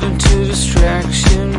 given to distraction.